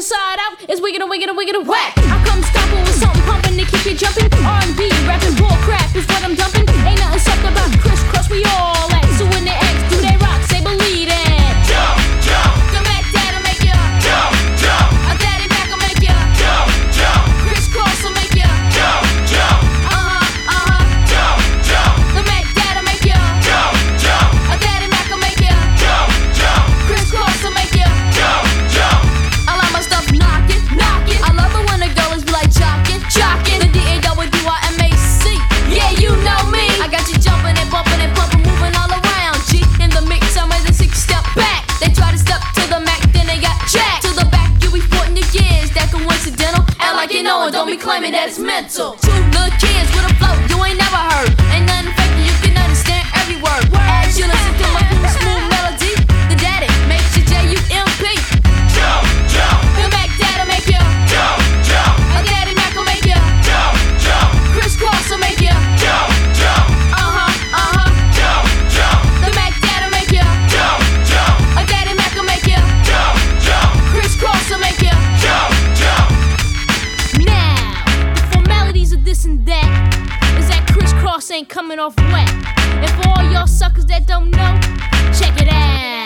inside out. It's wicked and wicked and wicked and whack. I come stomping with something pumping to keep you jumping. R&B So. Coming off wet. And for all y'all suckers that don't know, check it out.